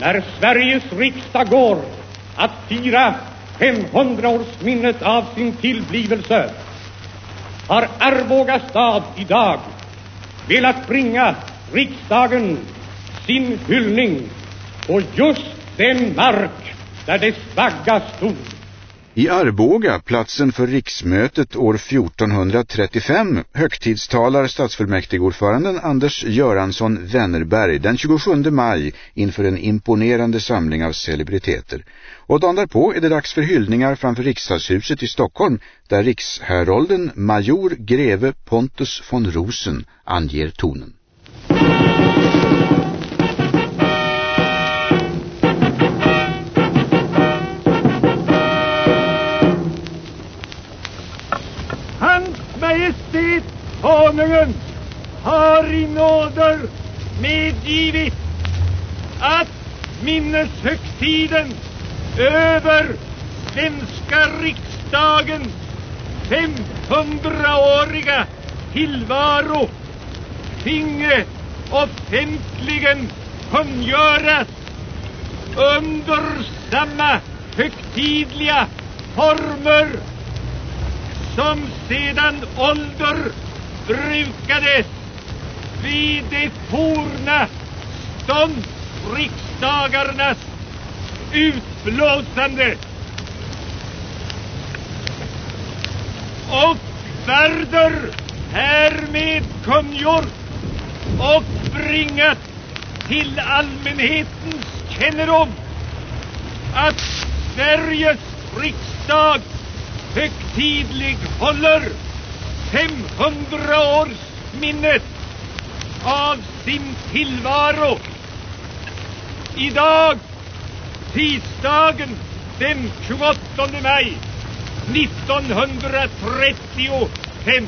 när Sveriges riksdag går att fira 500-årsminnet av sin tillblivelse har Arboga stad i dag velat bringa riksdagen sin hyllning på just den mark där dess vagga stod. I Arboga, platsen för riksmötet år 1435, högtidstalar stadsfullmäktigeordföranden Anders Göransson Wennerberg den 27 maj inför en imponerande samling av celebriteter. Och dagen därpå är det dags för hyllningar framför riksdagshuset i Stockholm där rikshärolden major greve Pontus von Rosen anger tonen. Majestät Konungen har i nåder medgivit att minneshögtiden över svenska riksdagens 500-åriga tillvaro finge offentligen kungöras under samma högtidliga former som sedan ålder brukades vid de forna ståndsriksdagarnas utblåsande. Och värder härmed kungjort och bringat till allmänhetens kännedom att Sveriges riksdag högtidlig håller 500 års minnet av sin tillvaro. Idag, tisdagen den 28 maj 1935